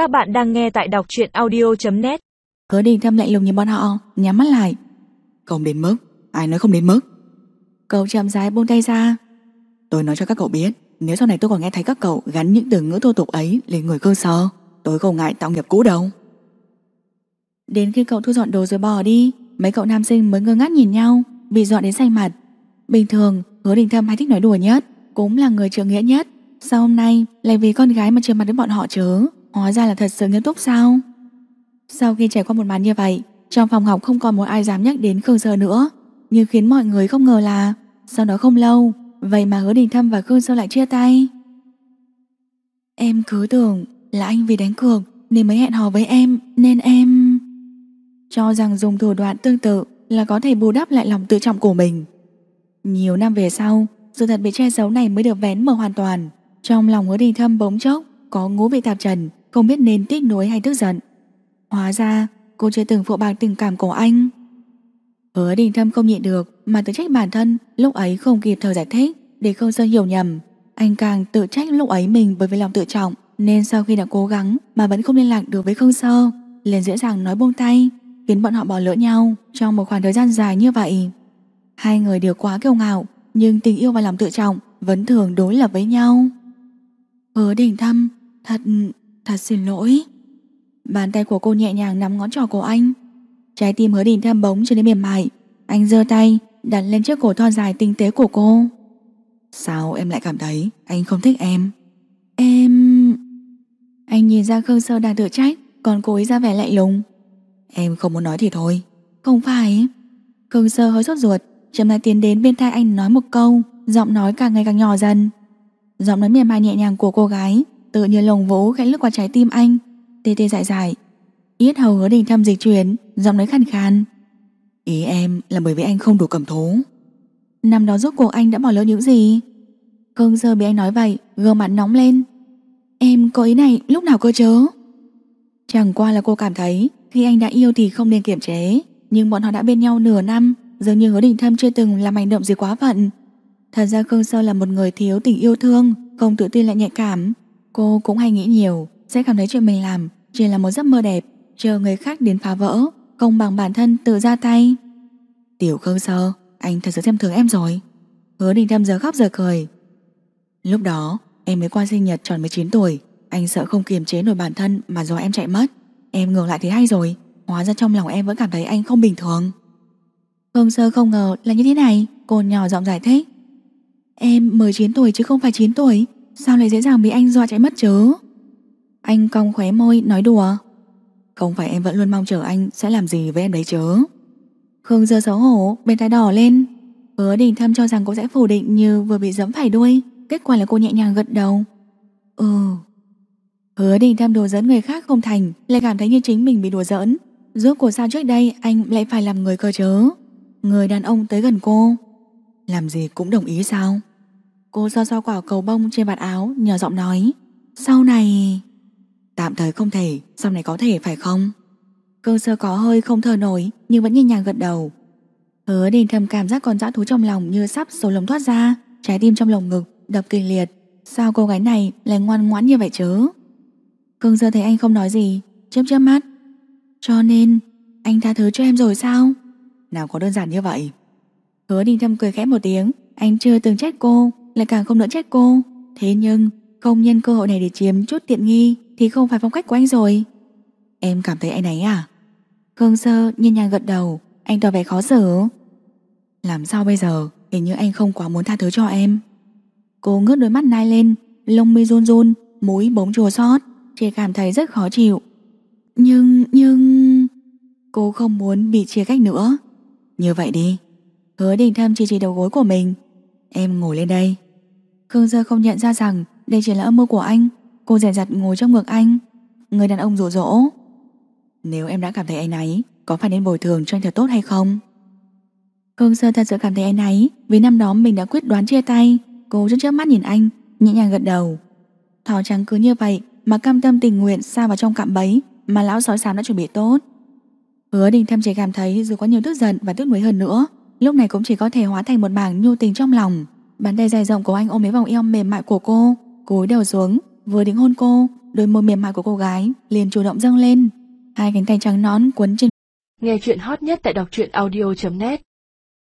Các bạn đang nghe tại đọc truyện audio.net Hứa đình thâm lạnh lùng nhìn bọn họ Nhắm mắt lại. Không đến mức, ai nói không đến mức? Cậu chậm rãi buông tay ra. Tôi nói cho các cậu biết Nếu sau này tôi còn nghe thấy các cậu gắn những từ ngữ thô tục ấy lên người cơ sở Tôi không ngại tạo nghiệp cũ đâu. Đến khi cậu thu dọn đồ rồi bỏ đi Mấy cậu nam sinh mới ngơ ngác nhìn nhau Bị dọa đến xanh mặt. Bình thường hứa đình thâm hay thích nói đùa nhất Cũng là người trưởng nghĩa nhất. Sao hôm nay lại vì con gái mà trừ mặt đến bọn họ chứ Hóa ra là thật sự nghiêm túc sao? Sau khi trải qua một màn như vậy, Trong phòng học không còn một ai dám nhắc đến Khương Sơ nữa. Nhưng khiến mọi người không ngờ là, Sau đó không lâu, Vậy mà hứa đình thâm và Khương Sơ lại chia tay. Em cứ tưởng là anh vì đánh cược Nên mới hẹn hò với em, Nên em Cho rằng dùng thủ đoạn tương tự Là có thể bù đắp lại lòng tự trọng của mình. Nhiều năm về sau, Sự thật bị che giấu này mới được vén mở hoàn toàn. Trong lòng hứa đình thâm bỗng chốc Có ngũ vị tạp trần không biết nên tiếc nuối hay tức giận. Hóa ra cô chưa từng phụ bạc tình cảm của anh. Hứa đình thâm không nhịn được Mà tự trách bản thân Lúc ấy không kịp thời giải thích Để không sơ hiểu nhầm. Anh càng tự trách lúc ấy mình bởi vì lòng tự trọng Nên sau khi đã cố gắng Mà vẫn không liên lạc được với Khương Sơ liền dễ dàng nói buông tay Khiến bọn họ bỏ lỡ nhau Trong một khoảng thời gian dài như vậy. Hai người đều quá kiêu ngạo Nhưng tình yêu và lòng tự trọng Vẫn thường đối lập với nhau. Hứa đình thâm Thật, thật xin lỗi. Bàn tay của cô nhẹ nhàng nắm ngón trỏ của anh. Trái tim hứa đình thâm bóng trở nên mềm mại. Anh giơ tay, Đặt lên chiếc cổ thon dài tinh tế của cô. Sao em lại cảm thấy Anh không thích em? Em... Anh nhìn ra Khương Sơ đang tự trách, Còn cô ấy ra vẻ lạnh lùng. Em không muốn nói thì thôi. Không phải. Khương Sơ hơi sốt ruột, Chậm lại tiến đến bên tai anh nói một câu, Giọng nói càng ngày càng nhỏ dần. Giọng nói mềm mại nhẹ nhàng của cô gái Tự như lồng vũ khẽ lướt qua trái tim anh. Tê tê dại dại. Yết hầu hứa đình thăm dịch chuyển, Giọng nói khàn khàn. Ý em là bởi vì anh không đủ cầm thú. Năm đó rốt cuộc anh đã bỏ lỡ những gì? Khương Sơ bị anh nói vậy, Gương mặt nóng lên. Em có ý này lúc nào cơ chớ Chẳng qua là cô cảm thấy, Khi anh đã yêu thì không nên kiềm chế. Nhưng bọn họ đã bên nhau nửa năm, Dường như hứa đình thâm chưa từng làm hành động gì quá phận. Thật ra Khương Sơ là một người thiếu tình yêu thương, Không tự tin lại nhạy cảm. Cô cũng hay nghĩ nhiều, Sẽ cảm thấy chuyện mình làm Chỉ là một giấc mơ đẹp, Chờ người khác đến phá vỡ Không bằng bản thân tự ra tay. Tiểu Khương Sơ, Anh thật sự xem thường em rồi. Hứa đình thâm giờ khóc giờ cười. Lúc đó, em mới qua sinh nhật tròn 19 tuổi, Anh sợ không kiềm chế nổi bản thân Mà do em chạy mất. Em ngược lại thì hay rồi, Hóa ra trong lòng em vẫn cảm thấy anh không bình thường. Khương Sơ không ngờ là như thế này, Cô nhỏ giọng giải thích. Em 19 tuổi chứ không phải 9 tuổi Sao lại dễ dàng bị anh dọa chạy mất chứ? Anh cong khóe môi, nói đùa. Không phải em vẫn luôn mong chờ anh Sẽ làm gì với em đấy chứ. Khương dơ xấu hổ, Bên tai đỏ lên. Hứa đình thâm cho rằng cô sẽ phủ định như vừa bị giẫm phải đuôi. Kết quả là cô nhẹ nhàng gật đầu. Ừ. Hứa đình thâm đùa giỡn người khác không thành, Lại cảm thấy như chính mình bị đùa giỡn. Rốt cuộc sao trước đây anh lại phải làm người cơ chứ? Người đàn ông tới gần cô. Làm gì cũng đồng ý sao? Cô so so quả cầu bông trên vạt áo, Nhỏ giọng nói, Sau này Tạm thời không thể, Sau này có thể, phải không? Cơ sơ có hơi không thở nổi, Nhưng vẫn nhẹ nhàng gật đầu. Hứa đình thầm cảm giác con dã thú trong lòng Như sắp sầu lồng thoát ra, Trái tim trong lồng ngực đập kịch liệt. Sao cô gái này lại ngoan ngoãn như vậy chứ? Cương sơ thấy anh không nói gì, Chớp chớp mắt. Cho nên, anh tha thứ cho em rồi sao? Nào có đơn giản như vậy. Hứa đình thâm cười khẽ một tiếng, Anh chưa từng trách cô. Lại càng không nỡ trách cô. Thế nhưng không nhân cơ hội này để chiếm chút tiện nghi Thì không phải phong cách của anh rồi. Em cảm thấy anh ấy à? Khương sơ nhiên nhàng gật đầu Anh tỏ vẻ khó xử. Làm sao bây giờ? Hình như anh không quá muốn tha thứ cho em. Cô ngước đôi mắt nai lên Lông mi run run Mũi bóng chua xót Chỉ cảm thấy rất khó chịu. Nhưng, nhưng Cô không muốn bị chia cách nữa. Như vậy đi. Hứa đình thâm chỉ chỉ đầu gối của mình. Em ngồi lên đây. Khương Sơ không nhận ra rằng Đây chỉ là âm mưu của anh. Cô rẻ rặt ngồi trong ngực anh. Người đàn ông rủ rỗ. Nếu em đã cảm thấy anh ấy Có phải nên bồi thường cho anh thật tốt hay không? Khương Sơ thật sự cảm thấy anh ấy Vì năm đó mình đã quyết đoán chia tay. Cô rất trước mắt nhìn anh, Nhẹ nhàng gật đầu. Thỏ trắng cứ như vậy Mà cam tâm tình nguyện xa vào trong cạm bẫy, Mà lão sói xám đã chuẩn bị tốt. Hứa đình thâm chỉ cảm thấy dù có nhiều tức giận và tức nuối hơn nữa, Lúc này cũng chỉ có thể hóa thành một mảng nhu tình trong lòng. Bàn tay dài rộng của anh ôm lấy vòng eo mềm mại của cô cúi đầu xuống, Vừa định hôn cô, Đôi môi mềm mại của cô gái liền chủ động dâng lên. Hai cánh tay trắng nón quấn trên Nghe chuyện hot nhất tại đọc truyện audio.net